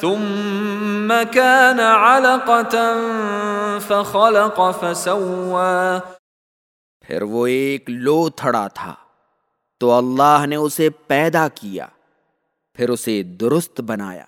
ثم كان علقة فخلق فسوى. پھر وہ ایک لو تھڑا تھا، تو اللہ نے اسے پیدا کیا، پھر اسے درست بنایا۔